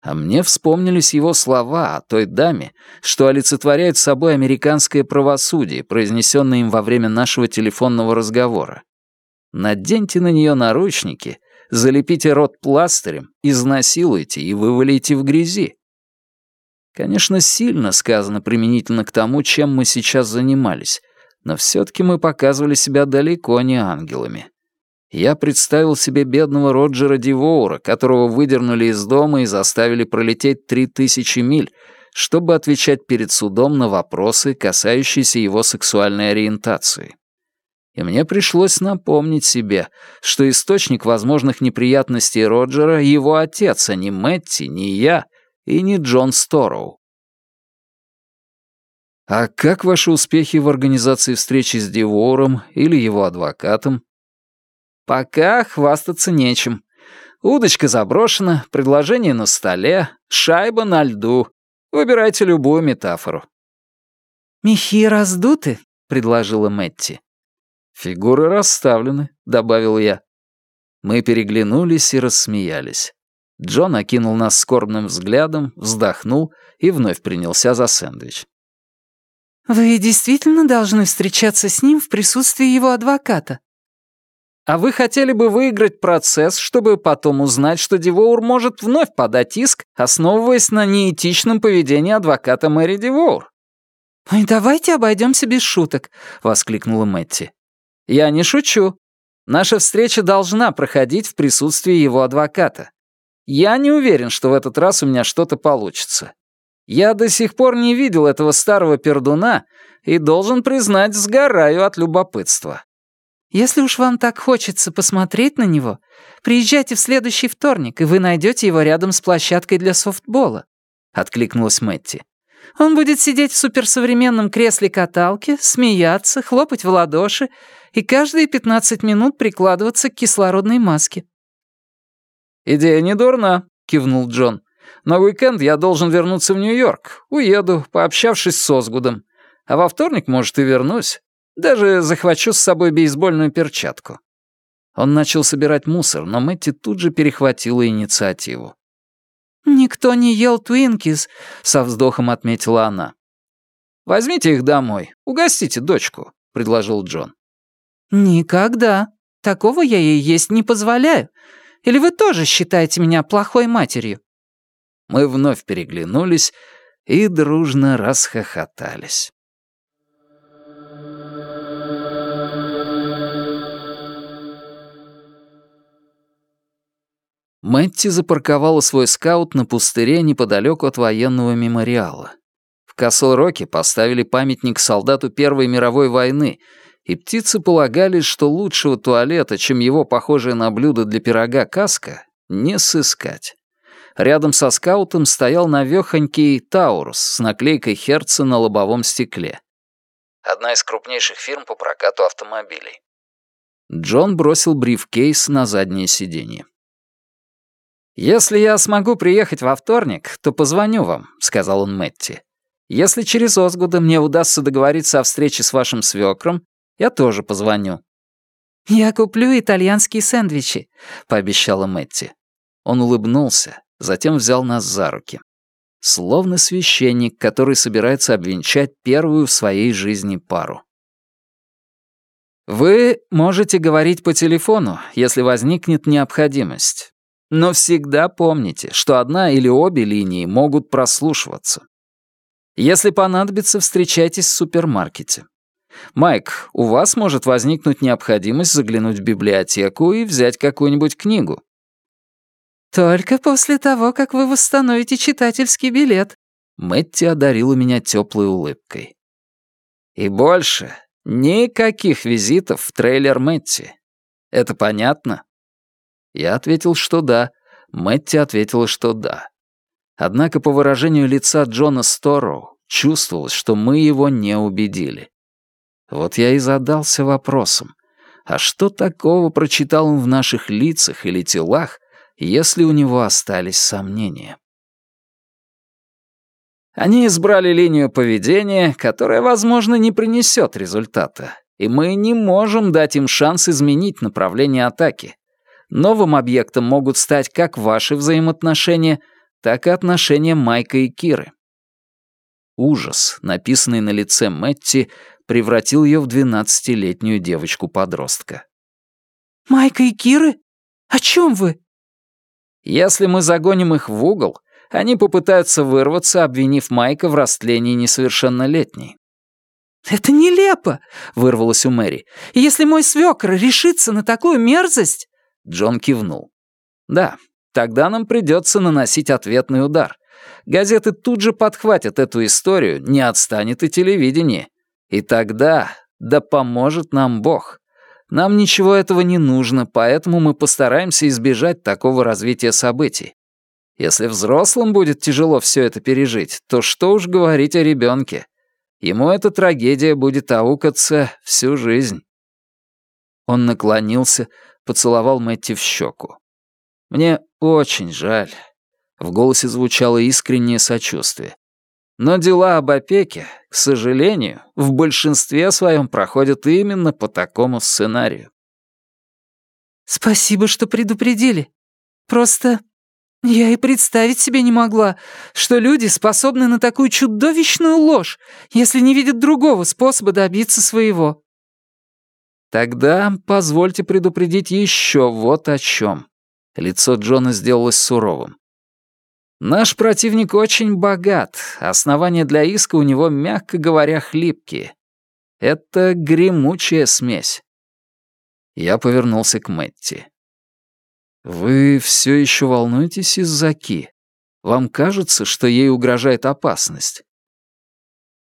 а мне вспомнились его слова о той даме, что олицетворяет собой американское правосудие, произнесенное им во время нашего телефонного разговора. Наденьте на нее наручники, залепите рот пластырем, изнасилуйте и вывалите в грязи. Конечно, сильно сказано применительно к тому, чем мы сейчас занимались, но все-таки мы показывали себя далеко не ангелами. Я представил себе бедного Роджера Дивоура, которого выдернули из дома и заставили пролететь три тысячи миль, чтобы отвечать перед судом на вопросы, касающиеся его сексуальной ориентации. И мне пришлось напомнить себе, что источник возможных неприятностей Роджера — его отец, а не Мэтти, не я и не Джон Стороу. «А как ваши успехи в организации встречи с Дивоуром или его адвокатом?» «Пока хвастаться нечем. Удочка заброшена, предложение на столе, шайба на льду. Выбирайте любую метафору». «Мехи раздуты», — предложила Мэтти. «Фигуры расставлены», — добавил я. Мы переглянулись и рассмеялись. Джон окинул нас скорбным взглядом, вздохнул и вновь принялся за сэндвич. «Вы действительно должны встречаться с ним в присутствии его адвоката?» «А вы хотели бы выиграть процесс, чтобы потом узнать, что Дивоур может вновь подать иск, основываясь на неэтичном поведении адвоката Мэри Дивоур?» «Ой, давайте обойдемся без шуток», — воскликнула Мэтти. «Я не шучу. Наша встреча должна проходить в присутствии его адвоката. Я не уверен, что в этот раз у меня что-то получится. Я до сих пор не видел этого старого пердуна и должен признать, сгораю от любопытства. Если уж вам так хочется посмотреть на него, приезжайте в следующий вторник, и вы найдете его рядом с площадкой для софтбола», — откликнулась Мэтти. «Он будет сидеть в суперсовременном кресле-каталке, смеяться, хлопать в ладоши и каждые 15 минут прикладываться к кислородной маске». «Идея не дурна», — кивнул Джон. На уикенд я должен вернуться в Нью-Йорк. Уеду, пообщавшись с Озгудом. А во вторник, может, и вернусь. Даже захвачу с собой бейсбольную перчатку». Он начал собирать мусор, но Мэтти тут же перехватила инициативу. «Никто не ел твинкис», — со вздохом отметила она. «Возьмите их домой, угостите дочку», — предложил Джон. «Никогда. Такого я ей есть не позволяю. Или вы тоже считаете меня плохой матерью?» Мы вновь переглянулись и дружно расхохотались. Мэтти запарковала свой скаут на пустыре неподалеку от военного мемориала. В Касл-Роке поставили памятник солдату Первой мировой войны, и птицы полагали, что лучшего туалета, чем его похожее на блюдо для пирога каска, не сыскать. Рядом со скаутом стоял навёхонький Таурус с наклейкой Херца на лобовом стекле. Одна из крупнейших фирм по прокату автомобилей. Джон бросил брифкейс на заднее сиденье. «Если я смогу приехать во вторник, то позвоню вам», — сказал он Мэтти. «Если через Озгуда мне удастся договориться о встрече с вашим свекром, я тоже позвоню». «Я куплю итальянские сэндвичи», — пообещала Мэтти. Он улыбнулся, затем взял нас за руки. Словно священник, который собирается обвенчать первую в своей жизни пару. «Вы можете говорить по телефону, если возникнет необходимость. Но всегда помните, что одна или обе линии могут прослушиваться. Если понадобится, встречайтесь в супермаркете. Майк, у вас может возникнуть необходимость заглянуть в библиотеку и взять какую-нибудь книгу. «Только после того, как вы восстановите читательский билет». Мэтти одарила меня теплой улыбкой. «И больше никаких визитов в трейлер Мэтти. Это понятно?» Я ответил, что да. Мэтти ответила, что да. Однако по выражению лица Джона Стороу чувствовалось, что мы его не убедили. Вот я и задался вопросом, а что такого прочитал он в наших лицах или телах, если у него остались сомнения. Они избрали линию поведения, которая, возможно, не принесет результата, и мы не можем дать им шанс изменить направление атаки. Новым объектом могут стать как ваши взаимоотношения, так и отношения Майка и Киры. Ужас, написанный на лице Мэтти, превратил ее в двенадцатилетнюю девочку-подростка. Майка и Киры? О чем вы?» «Если мы загоним их в угол, они попытаются вырваться, обвинив Майка в растлении несовершеннолетней. «Это нелепо!» — вырвалось у Мэри. «Если мой свёкр решится на такую мерзость...» Джон кивнул. «Да, тогда нам придется наносить ответный удар. Газеты тут же подхватят эту историю, не отстанет и телевидение. И тогда да поможет нам Бог. Нам ничего этого не нужно, поэтому мы постараемся избежать такого развития событий. Если взрослым будет тяжело все это пережить, то что уж говорить о ребенке. Ему эта трагедия будет аукаться всю жизнь. Он наклонился, поцеловал Мэтти в щеку. «Мне очень жаль». В голосе звучало искреннее сочувствие. Но дела об опеке, к сожалению, в большинстве своем проходят именно по такому сценарию. «Спасибо, что предупредили. Просто я и представить себе не могла, что люди способны на такую чудовищную ложь, если не видят другого способа добиться своего. Тогда позвольте предупредить еще вот о чем. Лицо Джона сделалось суровым. Наш противник очень богат, основания для иска у него, мягко говоря, хлипкие. Это гремучая смесь. Я повернулся к Мэтти. «Вы все еще волнуетесь из-за Ки? Вам кажется, что ей угрожает опасность?»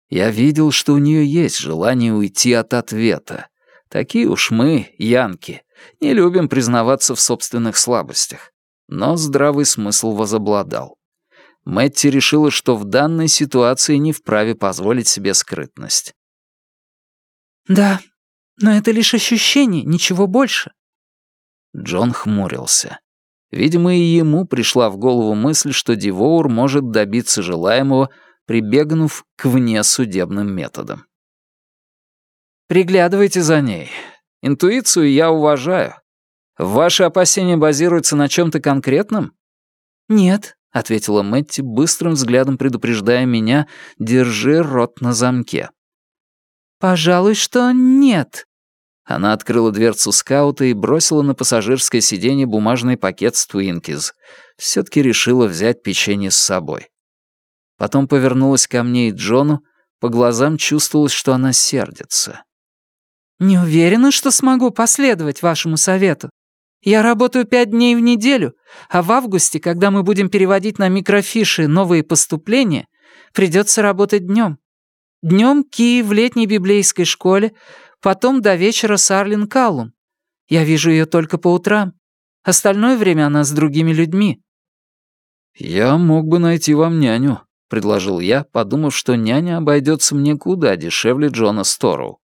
Я видел, что у нее есть желание уйти от ответа. Такие уж мы, янки, не любим признаваться в собственных слабостях. Но здравый смысл возобладал. Мэтти решила, что в данной ситуации не вправе позволить себе скрытность. «Да, но это лишь ощущение, ничего больше. Джон хмурился. Видимо, и ему пришла в голову мысль, что Дивоур может добиться желаемого, прибегнув к внесудебным методам. «Приглядывайте за ней. Интуицию я уважаю. Ваши опасения базируются на чем-то конкретном?» «Нет», — ответила Мэтти, быстрым взглядом предупреждая меня, «держи рот на замке». «Пожалуй, что нет. Она открыла дверцу скаута и бросила на пассажирское сиденье бумажный пакет с Твинкиз. Все-таки решила взять печенье с собой. Потом повернулась ко мне и Джону, по глазам чувствовалось, что она сердится. «Не уверена, что смогу последовать вашему совету. Я работаю пять дней в неделю, а в августе, когда мы будем переводить на микрофиши новые поступления, придется работать днем. Днем Ки в летней библейской школе, Потом до вечера с Арлин Каллум. Я вижу ее только по утрам. Остальное время она с другими людьми». «Я мог бы найти вам няню», — предложил я, подумав, что няня обойдется мне куда дешевле Джона Стору.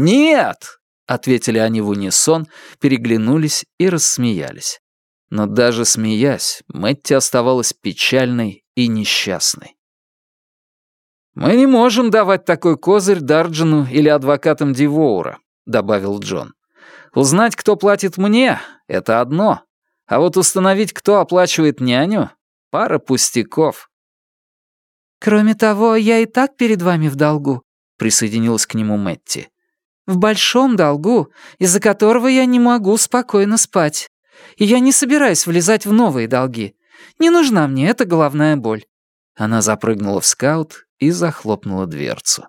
«Нет!» — ответили они в унисон, переглянулись и рассмеялись. Но даже смеясь, Мэтти оставалась печальной и несчастной. «Мы не можем давать такой козырь Дарджину или адвокатам Дивоура», — добавил Джон. «Узнать, кто платит мне, — это одно, а вот установить, кто оплачивает няню, — пара пустяков». «Кроме того, я и так перед вами в долгу», — присоединилась к нему Мэтти. «В большом долгу, из-за которого я не могу спокойно спать. И я не собираюсь влезать в новые долги. Не нужна мне эта головная боль». Она запрыгнула в скаут и захлопнула дверцу.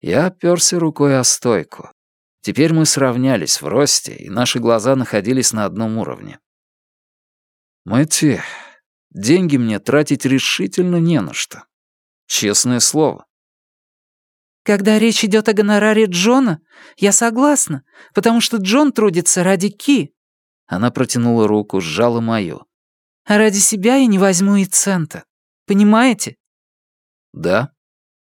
Я оперся рукой о стойку. Теперь мы сравнялись в росте, и наши глаза находились на одном уровне. Мэтти, деньги мне тратить решительно не на что. Честное слово. Когда речь идет о гонораре Джона, я согласна, потому что Джон трудится ради Ки. Она протянула руку, сжала мою. А ради себя я не возьму и цента. Понимаете? Да.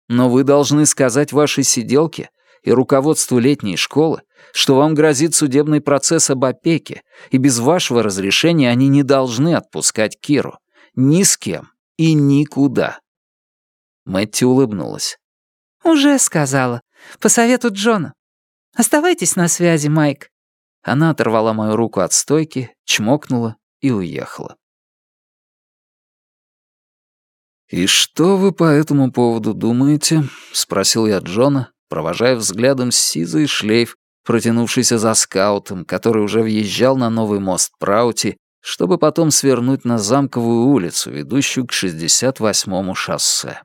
Но вы должны сказать вашей сиделке и руководству летней школы, что вам грозит судебный процесс об опеке, и без вашего разрешения они не должны отпускать Киру. Ни с кем и никуда. Мэтти улыбнулась. «Уже сказала. По совету Джона. Оставайтесь на связи, Майк». Она оторвала мою руку от стойки, чмокнула и уехала. «И что вы по этому поводу думаете?» — спросил я Джона, провожая взглядом сизый шлейф, протянувшийся за скаутом, который уже въезжал на новый мост Праути, чтобы потом свернуть на Замковую улицу, ведущую к 68-му шоссе.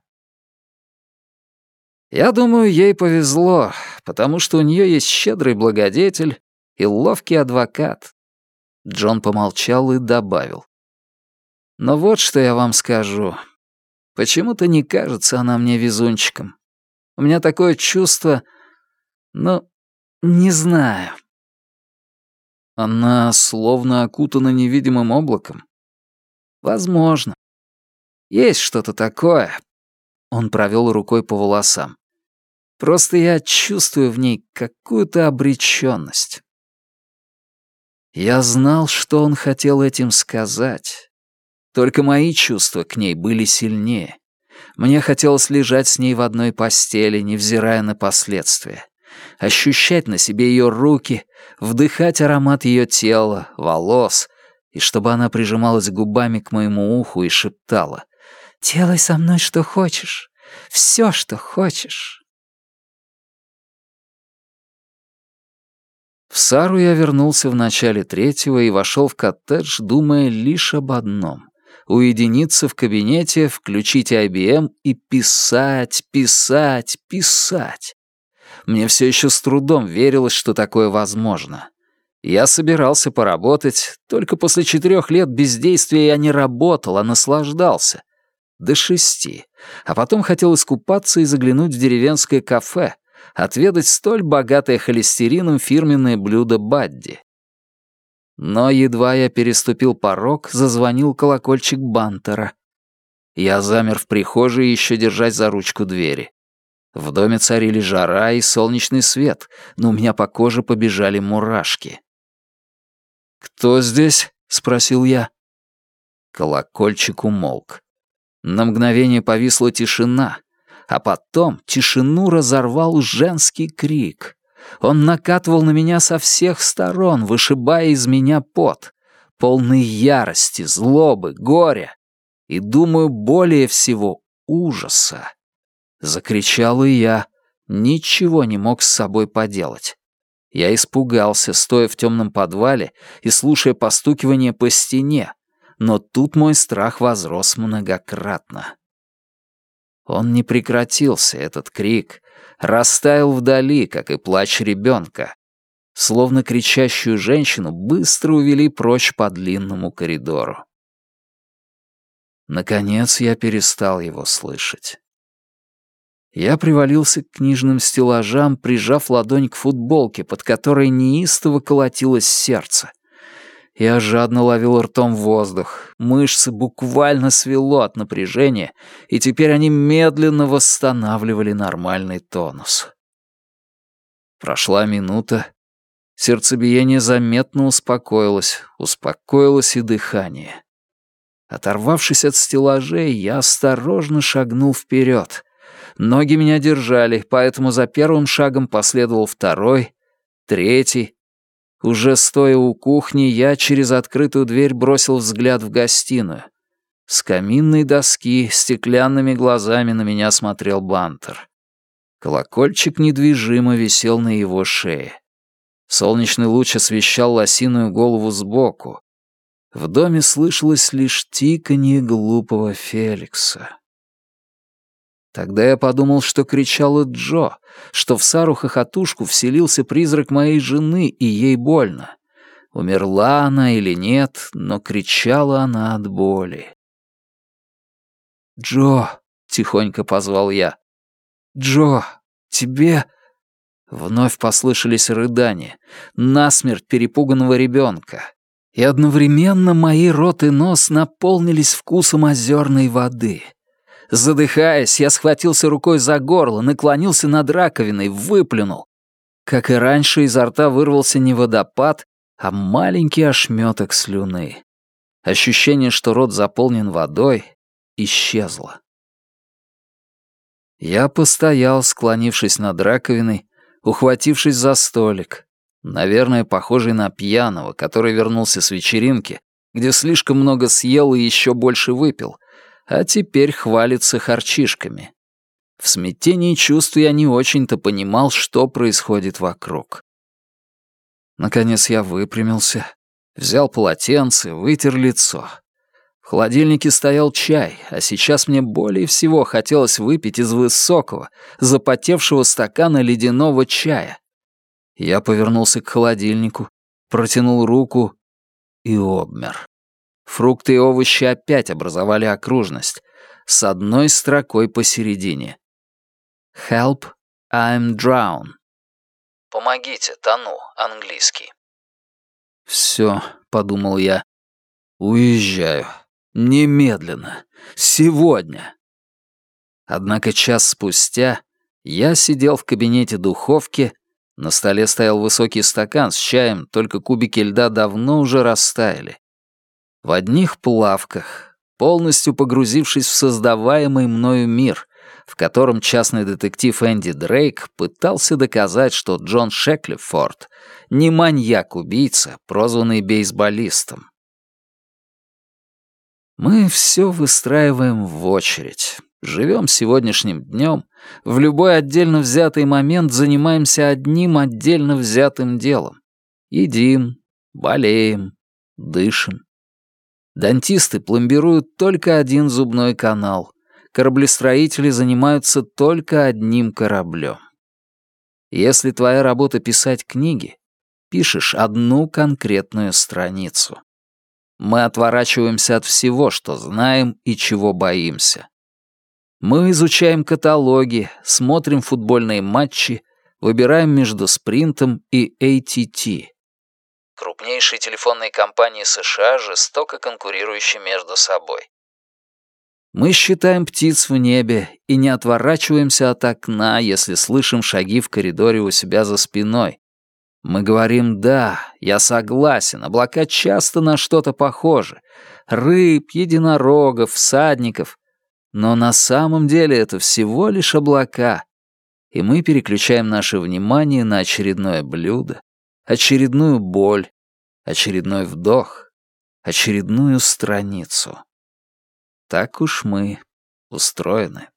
Я думаю, ей повезло, потому что у нее есть щедрый благодетель и ловкий адвокат. Джон помолчал и добавил. Но вот что я вам скажу. Почему-то не кажется она мне везунчиком. У меня такое чувство... Ну, не знаю. Она словно окутана невидимым облаком. Возможно. Есть что-то такое. Он провел рукой по волосам. Просто я чувствую в ней какую-то обреченность. Я знал, что он хотел этим сказать. Только мои чувства к ней были сильнее. Мне хотелось лежать с ней в одной постели, невзирая на последствия ощущать на себе ее руки, вдыхать аромат ее тела, волос, и чтобы она прижималась губами к моему уху и шептала «Делай со мной что хочешь, все, что хочешь». В Сару я вернулся в начале третьего и вошел в коттедж, думая лишь об одном — уединиться в кабинете, включить IBM и писать, писать, писать. Мне все еще с трудом верилось, что такое возможно. Я собирался поработать, только после четырех лет бездействия я не работал, а наслаждался. До шести. А потом хотел искупаться и заглянуть в деревенское кафе, отведать столь богатое холестерином фирменное блюдо Бадди. Но едва я переступил порог, зазвонил колокольчик Бантера. Я замер в прихожей, еще держась за ручку двери. В доме царили жара и солнечный свет, но у меня по коже побежали мурашки. «Кто здесь?» — спросил я. Колокольчик умолк. На мгновение повисла тишина, а потом тишину разорвал женский крик. Он накатывал на меня со всех сторон, вышибая из меня пот, полный ярости, злобы, горя и, думаю, более всего ужаса. Закричал и я. Ничего не мог с собой поделать. Я испугался, стоя в темном подвале и слушая постукивание по стене, но тут мой страх возрос многократно. Он не прекратился, этот крик, растаял вдали, как и плач ребенка. Словно кричащую женщину быстро увели прочь по длинному коридору. Наконец я перестал его слышать. Я привалился к книжным стеллажам, прижав ладонь к футболке, под которой неистово колотилось сердце. Я жадно ловил ртом воздух. Мышцы буквально свело от напряжения, и теперь они медленно восстанавливали нормальный тонус. Прошла минута. Сердцебиение заметно успокоилось, успокоилось и дыхание. Оторвавшись от стеллажей, я осторожно шагнул вперед — Ноги меня держали, поэтому за первым шагом последовал второй, третий. Уже стоя у кухни, я через открытую дверь бросил взгляд в гостиную. С каминной доски стеклянными глазами на меня смотрел Бантер. Колокольчик недвижимо висел на его шее. Солнечный луч освещал лосиную голову сбоку. В доме слышалось лишь тиканье глупого Феликса. Тогда я подумал, что кричала Джо, что в Сару-хохотушку вселился призрак моей жены, и ей больно. Умерла она или нет, но кричала она от боли. «Джо!» — тихонько позвал я. «Джо, тебе...» Вновь послышались рыдания, насмерть перепуганного ребенка. И одновременно мои рот и нос наполнились вкусом озерной воды — Задыхаясь, я схватился рукой за горло, наклонился над раковиной, выплюнул. Как и раньше, изо рта вырвался не водопад, а маленький ошметок слюны. Ощущение, что рот заполнен водой, исчезло. Я постоял, склонившись над раковиной, ухватившись за столик, наверное, похожий на пьяного, который вернулся с вечеринки, где слишком много съел и еще больше выпил, а теперь хвалится харчишками. В смятении чувств я не очень-то понимал, что происходит вокруг. Наконец я выпрямился, взял полотенце, вытер лицо. В холодильнике стоял чай, а сейчас мне более всего хотелось выпить из высокого, запотевшего стакана ледяного чая. Я повернулся к холодильнику, протянул руку и обмер. Фрукты и овощи опять образовали окружность, с одной строкой посередине. «Help, I'm drown». «Помогите, тону», английский. «Все», — подумал я, — «уезжаю. Немедленно. Сегодня». Однако час спустя я сидел в кабинете духовки, на столе стоял высокий стакан с чаем, только кубики льда давно уже растаяли. В одних плавках, полностью погрузившись в создаваемый мною мир, в котором частный детектив Энди Дрейк пытался доказать, что Джон Шеклифорд не маньяк-убийца, прозванный бейсболистом. Мы все выстраиваем в очередь. Живем сегодняшним днем, в любой отдельно взятый момент занимаемся одним отдельно взятым делом. Едим, болеем, дышим. Дантисты пломбируют только один зубной канал. Кораблестроители занимаются только одним кораблем. Если твоя работа писать книги, пишешь одну конкретную страницу. Мы отворачиваемся от всего, что знаем и чего боимся. Мы изучаем каталоги, смотрим футбольные матчи, выбираем между спринтом и ATT. Крупнейшие телефонные компании США, жестоко конкурирующие между собой. Мы считаем птиц в небе и не отворачиваемся от окна, если слышим шаги в коридоре у себя за спиной. Мы говорим «да», «я согласен», облака часто на что-то похожи. Рыб, единорогов, всадников. Но на самом деле это всего лишь облака, и мы переключаем наше внимание на очередное блюдо, очередную боль, очередной вдох, очередную страницу. Так уж мы устроены.